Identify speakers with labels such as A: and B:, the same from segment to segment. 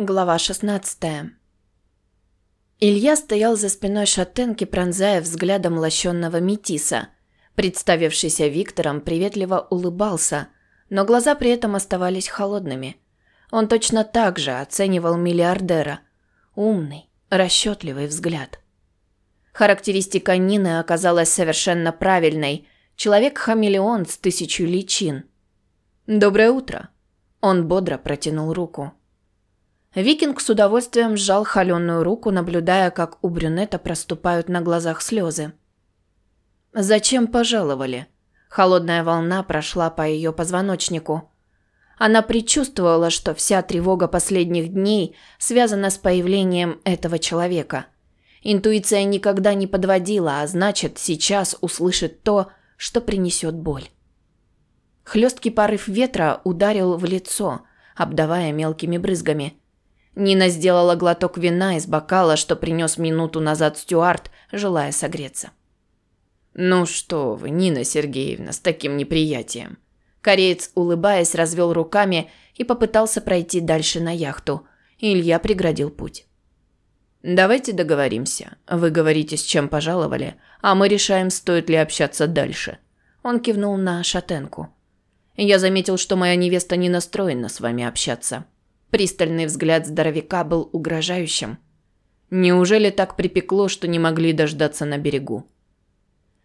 A: Глава 16 Илья стоял за спиной шатенки, пронзая взглядом лощенного метиса. Представившийся Виктором приветливо улыбался, но глаза при этом оставались холодными. Он точно так же оценивал миллиардера. Умный, расчетливый взгляд. Характеристика Нины оказалась совершенно правильной. Человек-хамелеон с тысячу личин. «Доброе утро!» Он бодро протянул руку. Викинг с удовольствием сжал холеную руку, наблюдая, как у брюнета проступают на глазах слезы. «Зачем пожаловали?» Холодная волна прошла по ее позвоночнику. Она предчувствовала, что вся тревога последних дней связана с появлением этого человека. Интуиция никогда не подводила, а значит, сейчас услышит то, что принесет боль. Хлесткий порыв ветра ударил в лицо, обдавая мелкими брызгами – Нина сделала глоток вина из бокала, что принес минуту назад Стюарт, желая согреться. «Ну что вы, Нина Сергеевна, с таким неприятием!» Кореец, улыбаясь, развел руками и попытался пройти дальше на яхту. Илья преградил путь. «Давайте договоримся. Вы говорите, с чем пожаловали, а мы решаем, стоит ли общаться дальше». Он кивнул на шатенку. «Я заметил, что моя невеста не настроена с вами общаться. Пристальный взгляд здоровяка был угрожающим. Неужели так припекло, что не могли дождаться на берегу?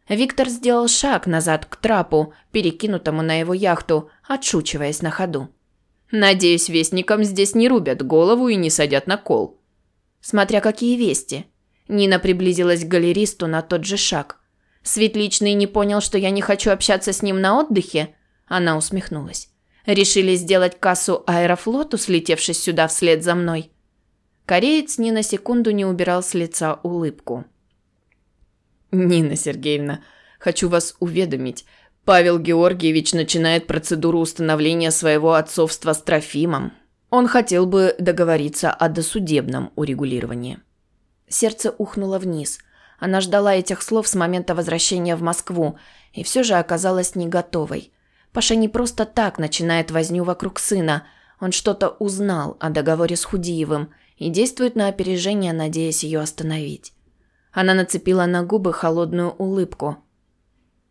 A: Виктор сделал шаг назад к трапу, перекинутому на его яхту, отшучиваясь на ходу. «Надеюсь, вестникам здесь не рубят голову и не садят на кол». Смотря какие вести. Нина приблизилась к галеристу на тот же шаг. Светличный не понял, что я не хочу общаться с ним на отдыхе? Она усмехнулась. Решили сделать кассу аэрофлоту, слетевшись сюда вслед за мной. Кореец ни на секунду не убирал с лица улыбку. «Нина Сергеевна, хочу вас уведомить. Павел Георгиевич начинает процедуру установления своего отцовства с Трофимом. Он хотел бы договориться о досудебном урегулировании». Сердце ухнуло вниз. Она ждала этих слов с момента возвращения в Москву и все же оказалась не готовой. Паша не просто так начинает возню вокруг сына. Он что-то узнал о договоре с Худиевым и действует на опережение, надеясь ее остановить. Она нацепила на губы холодную улыбку.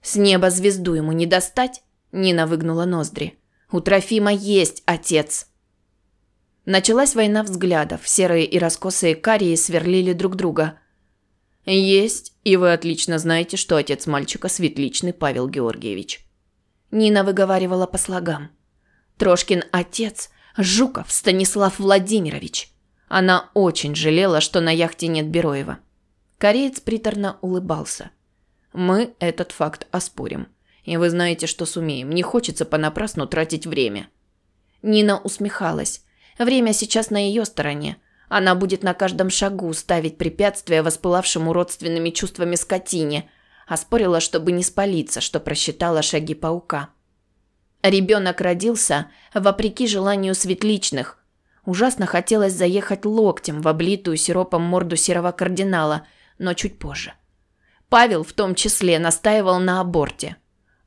A: «С неба звезду ему не достать?» Нина выгнула ноздри. «У Трофима есть отец!» Началась война взглядов. Серые и раскосые карии сверлили друг друга. «Есть, и вы отлично знаете, что отец мальчика светличный Павел Георгиевич». Нина выговаривала по слогам. Трошкин отец – Жуков Станислав Владимирович. Она очень жалела, что на яхте нет Бероева. Кореец приторно улыбался. «Мы этот факт оспорим. И вы знаете, что сумеем. Не хочется понапрасну тратить время». Нина усмехалась. Время сейчас на ее стороне. Она будет на каждом шагу ставить препятствия воспылавшему родственными чувствами скотине – Оспорила, чтобы не спалиться, что просчитала шаги паука. Ребенок родился вопреки желанию светличных. Ужасно хотелось заехать локтем в облитую сиропом морду серого кардинала, но чуть позже. Павел в том числе настаивал на аборте.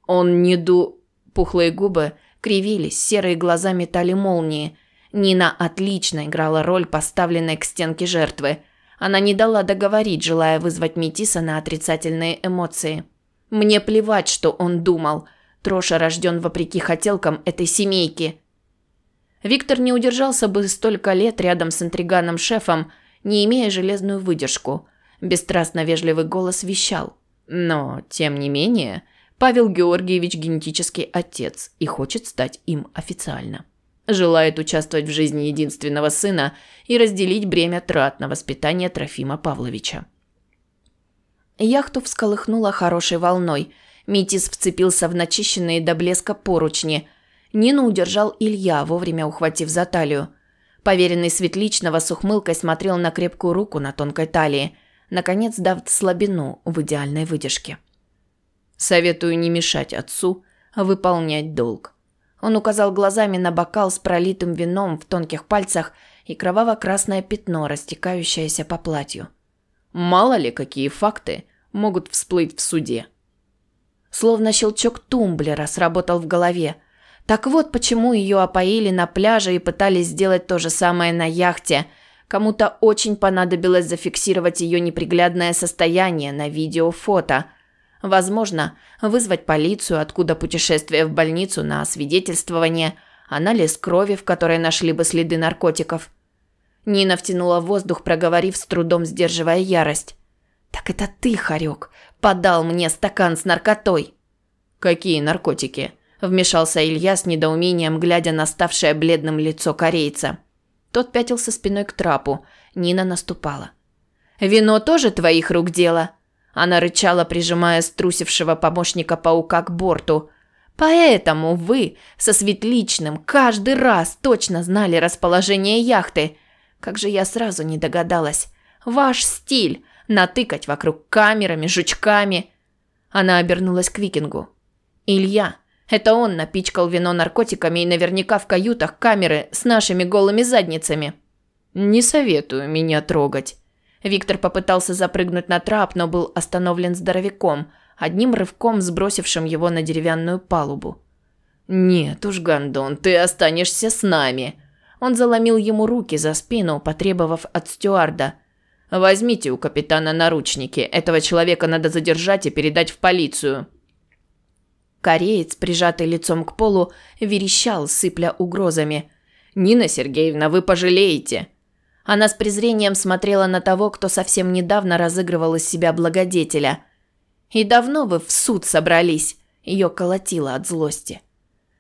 A: Он не ду... Пухлые губы кривились, серые глаза метали молнии. Нина отлично играла роль поставленной к стенке жертвы – она не дала договорить, желая вызвать Метиса на отрицательные эмоции. Мне плевать, что он думал. Троша рожден вопреки хотелкам этой семейки. Виктор не удержался бы столько лет рядом с интриганом-шефом, не имея железную выдержку. Бесстрастно вежливый голос вещал. Но, тем не менее, Павел Георгиевич генетический отец и хочет стать им официально. Желает участвовать в жизни единственного сына и разделить бремя трат на воспитание Трофима Павловича. Яхту всколыхнула хорошей волной. Митис вцепился в начищенные до блеска поручни. Нину удержал Илья, вовремя ухватив за талию. Поверенный Светличного с ухмылкой смотрел на крепкую руку на тонкой талии, наконец дав слабину в идеальной выдержке. «Советую не мешать отцу, выполнять долг. Он указал глазами на бокал с пролитым вином в тонких пальцах и кроваво-красное пятно, растекающееся по платью. Мало ли какие факты могут всплыть в суде. Словно щелчок тумблера сработал в голове. Так вот почему ее опоили на пляже и пытались сделать то же самое на яхте. Кому-то очень понадобилось зафиксировать ее неприглядное состояние на видео-фото. Возможно, вызвать полицию, откуда путешествие в больницу на освидетельствование, анализ крови, в которой нашли бы следы наркотиков. Нина втянула воздух, проговорив с трудом, сдерживая ярость. «Так это ты, Харек, подал мне стакан с наркотой!» «Какие наркотики?» – вмешался Илья с недоумением, глядя на ставшее бледным лицо корейца. Тот пятился спиной к трапу. Нина наступала. «Вино тоже твоих рук дело?» Она рычала, прижимая струсившего помощника паука к борту. «Поэтому вы со Светличным каждый раз точно знали расположение яхты. Как же я сразу не догадалась. Ваш стиль – натыкать вокруг камерами, жучками». Она обернулась к викингу. «Илья, это он напичкал вино наркотиками и наверняка в каютах камеры с нашими голыми задницами». «Не советую меня трогать», Виктор попытался запрыгнуть на трап, но был остановлен здоровяком, одним рывком сбросившим его на деревянную палубу. «Нет уж, Гандон, ты останешься с нами!» Он заломил ему руки за спину, потребовав от стюарда. «Возьмите у капитана наручники. Этого человека надо задержать и передать в полицию». Кореец, прижатый лицом к полу, верещал, сыпля угрозами. «Нина Сергеевна, вы пожалеете!» Она с презрением смотрела на того, кто совсем недавно разыгрывал из себя благодетеля. «И давно вы в суд собрались?» Ее колотило от злости.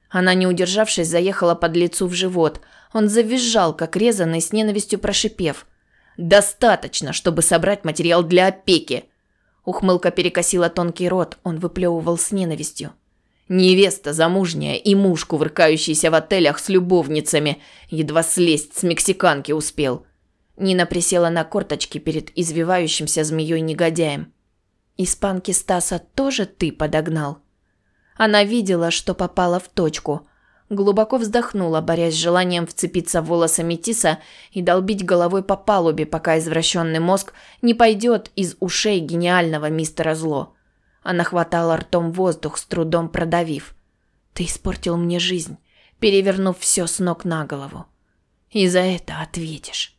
A: Она, не удержавшись, заехала под лицу в живот. Он завизжал, как резанный, с ненавистью прошипев. «Достаточно, чтобы собрать материал для опеки!» Ухмылка перекосила тонкий рот, он выплевывал с ненавистью. Невеста замужняя и муж, кувыркающийся в отелях с любовницами, едва слезть с мексиканки успел. Нина присела на корточки перед извивающимся змеей негодяем. «Испанки Стаса тоже ты подогнал?» Она видела, что попала в точку. Глубоко вздохнула, борясь с желанием вцепиться в волосы Метиса и долбить головой по палубе, пока извращенный мозг не пойдет из ушей гениального мистера Зло. Она хватала ртом воздух, с трудом продавив. «Ты испортил мне жизнь, перевернув все с ног на голову. И за это ответишь».